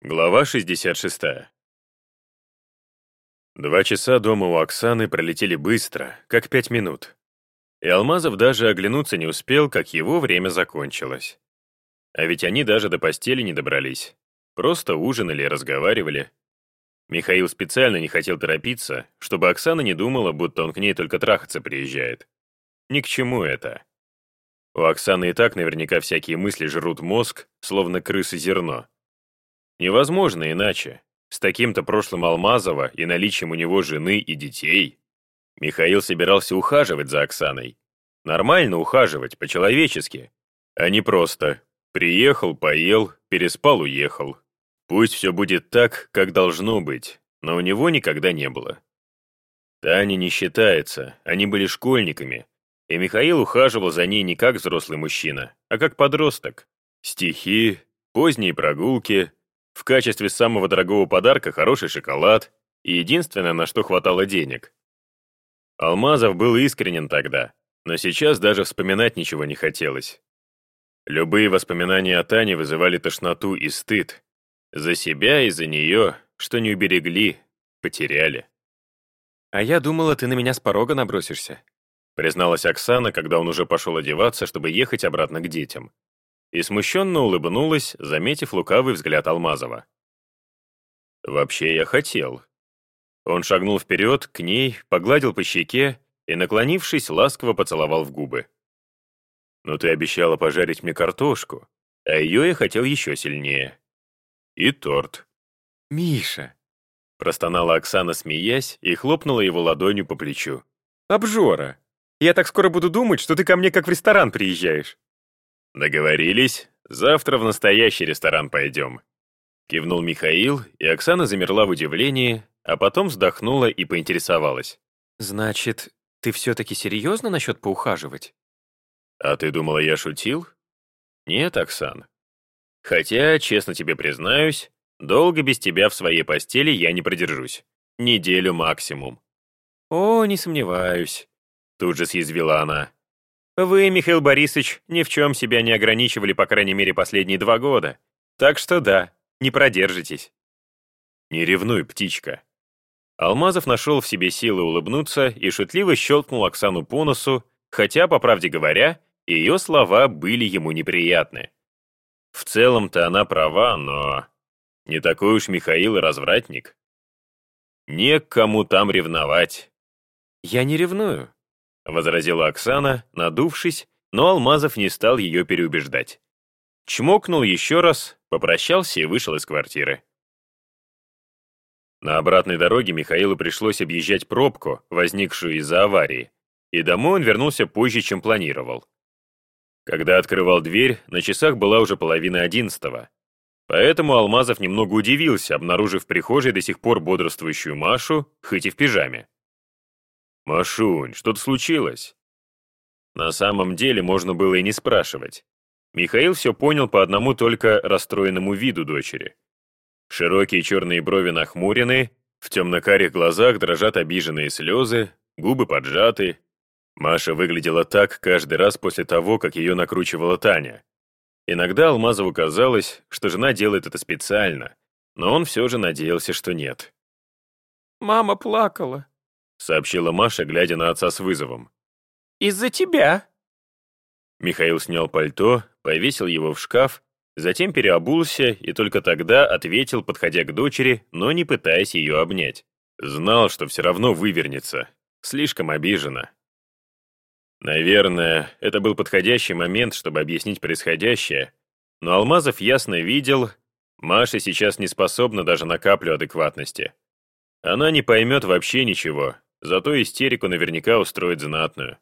Глава 66. Два часа дома у Оксаны пролетели быстро, как пять минут. И Алмазов даже оглянуться не успел, как его время закончилось. А ведь они даже до постели не добрались. Просто ужинали и разговаривали. Михаил специально не хотел торопиться, чтобы Оксана не думала, будто он к ней только трахаться приезжает. Ни к чему это. У Оксаны и так наверняка всякие мысли жрут мозг, словно крысы зерно. Невозможно иначе. С таким-то прошлым Алмазова и наличием у него жены и детей. Михаил собирался ухаживать за Оксаной. Нормально ухаживать, по-человечески. А не просто «приехал, поел, переспал, уехал». Пусть все будет так, как должно быть, но у него никогда не было. Таня не считается, они были школьниками, и Михаил ухаживал за ней не как взрослый мужчина, а как подросток. Стихи, поздние прогулки, в качестве самого дорогого подарка хороший шоколад и единственное, на что хватало денег. Алмазов был искренен тогда, но сейчас даже вспоминать ничего не хотелось. Любые воспоминания о Тане вызывали тошноту и стыд. За себя и за нее, что не уберегли, потеряли. «А я думала, ты на меня с порога набросишься», призналась Оксана, когда он уже пошел одеваться, чтобы ехать обратно к детям и смущенно улыбнулась, заметив лукавый взгляд Алмазова. «Вообще я хотел». Он шагнул вперед, к ней, погладил по щеке и, наклонившись, ласково поцеловал в губы. «Но ты обещала пожарить мне картошку, а ее я хотел еще сильнее. И торт». «Миша!» Простонала Оксана, смеясь, и хлопнула его ладонью по плечу. «Обжора! Я так скоро буду думать, что ты ко мне как в ресторан приезжаешь!» «Договорились. Завтра в настоящий ресторан пойдем». Кивнул Михаил, и Оксана замерла в удивлении, а потом вздохнула и поинтересовалась. «Значит, ты все-таки серьезно насчет поухаживать?» «А ты думала, я шутил?» «Нет, Оксан. Хотя, честно тебе признаюсь, долго без тебя в своей постели я не продержусь. Неделю максимум». «О, не сомневаюсь», — тут же съязвила она. Вы, Михаил Борисович, ни в чем себя не ограничивали, по крайней мере, последние два года. Так что да, не продержитесь. Не ревнуй, птичка. Алмазов нашел в себе силы улыбнуться и шутливо щелкнул Оксану по носу, хотя, по правде говоря, ее слова были ему неприятны. В целом-то она права, но... Не такой уж Михаил и развратник. Не к кому там ревновать. Я не ревную возразила Оксана, надувшись, но Алмазов не стал ее переубеждать. Чмокнул еще раз, попрощался и вышел из квартиры. На обратной дороге Михаилу пришлось объезжать пробку, возникшую из-за аварии, и домой он вернулся позже, чем планировал. Когда открывал дверь, на часах была уже половина одиннадцатого. Поэтому Алмазов немного удивился, обнаружив в прихожей до сих пор бодрствующую Машу, хоть и в пижаме. «Машунь, что-то случилось?» На самом деле можно было и не спрашивать. Михаил все понял по одному только расстроенному виду дочери. Широкие черные брови нахмурены, в темно-карих глазах дрожат обиженные слезы, губы поджаты. Маша выглядела так каждый раз после того, как ее накручивала Таня. Иногда Алмазову казалось, что жена делает это специально, но он все же надеялся, что нет. «Мама плакала», сообщила Маша, глядя на отца с вызовом. «Из-за тебя». Михаил снял пальто, повесил его в шкаф, затем переобулся и только тогда ответил, подходя к дочери, но не пытаясь ее обнять. Знал, что все равно вывернется. Слишком обижена. Наверное, это был подходящий момент, чтобы объяснить происходящее, но Алмазов ясно видел, Маша сейчас не способна даже на каплю адекватности. Она не поймет вообще ничего, Зато истерику наверняка устроит знатную.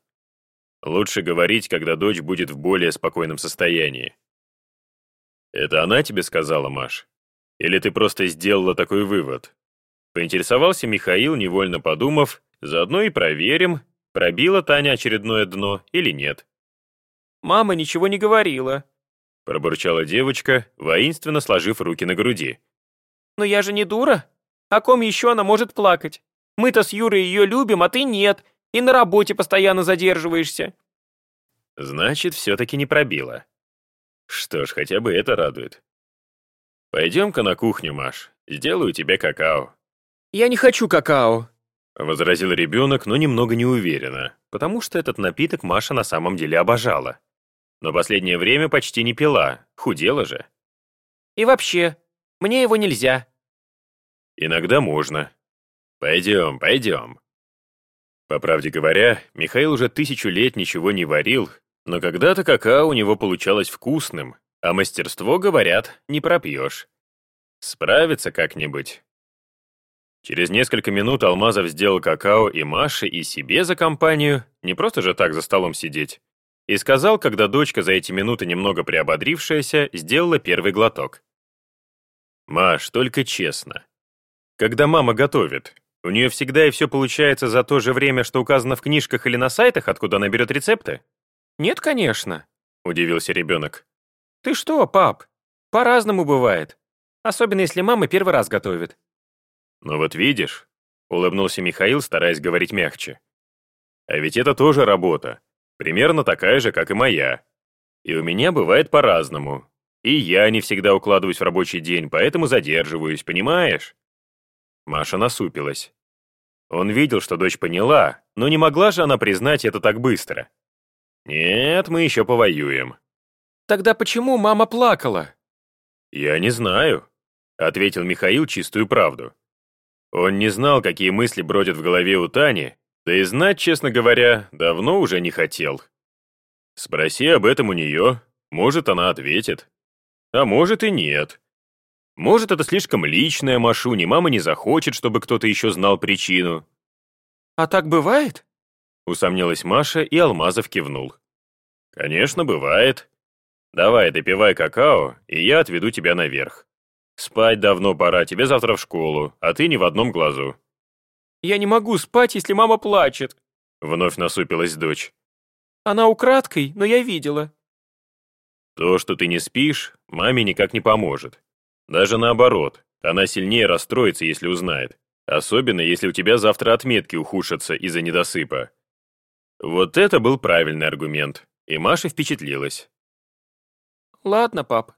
Лучше говорить, когда дочь будет в более спокойном состоянии. «Это она тебе сказала, Маш? Или ты просто сделала такой вывод?» Поинтересовался Михаил, невольно подумав, заодно и проверим, пробила Таня очередное дно или нет. «Мама ничего не говорила», — пробурчала девочка, воинственно сложив руки на груди. «Но я же не дура. О ком еще она может плакать?» Мы-то с Юрой ее любим, а ты нет, и на работе постоянно задерживаешься». Значит, все-таки не пробила. Что ж, хотя бы это радует. Пойдем-ка на кухню, Маш. Сделаю тебе какао. Я не хочу какао. Возразил ребенок, но немного неуверенно, потому что этот напиток Маша на самом деле обожала. Но последнее время почти не пила, худела же. И вообще, мне его нельзя. Иногда можно. Пойдем, пойдем. По правде говоря, Михаил уже тысячу лет ничего не варил, но когда-то какао у него получалось вкусным, а мастерство, говорят, не пропьешь. Справится как-нибудь. Через несколько минут Алмазов сделал какао и Маше, и себе за компанию, не просто же так за столом сидеть, и сказал, когда дочка за эти минуты немного приободрившаяся, сделала первый глоток. «Маш, только честно. Когда мама готовит, у нее всегда и все получается за то же время, что указано в книжках или на сайтах, откуда она берет рецепты?» «Нет, конечно», — удивился ребенок. «Ты что, пап? По-разному бывает. Особенно если мама первый раз готовит». «Ну вот видишь», — улыбнулся Михаил, стараясь говорить мягче. «А ведь это тоже работа. Примерно такая же, как и моя. И у меня бывает по-разному. И я не всегда укладываюсь в рабочий день, поэтому задерживаюсь, понимаешь?» Маша насупилась. Он видел, что дочь поняла, но не могла же она признать это так быстро. «Нет, мы еще повоюем». «Тогда почему мама плакала?» «Я не знаю», — ответил Михаил чистую правду. Он не знал, какие мысли бродят в голове у Тани, да и знать, честно говоря, давно уже не хотел. Спроси об этом у нее, может, она ответит. А может и нет. Может, это слишком личное, Машуни, мама не захочет, чтобы кто-то еще знал причину. «А так бывает?» Усомнилась Маша, и Алмазов кивнул. «Конечно, бывает. Давай, допивай какао, и я отведу тебя наверх. Спать давно пора, тебе завтра в школу, а ты не в одном глазу». «Я не могу спать, если мама плачет», — вновь насупилась дочь. «Она украдкой, но я видела». «То, что ты не спишь, маме никак не поможет. Даже наоборот, она сильнее расстроится, если узнает. Особенно, если у тебя завтра отметки ухудшатся из-за недосыпа. Вот это был правильный аргумент, и Маша впечатлилась. «Ладно, пап,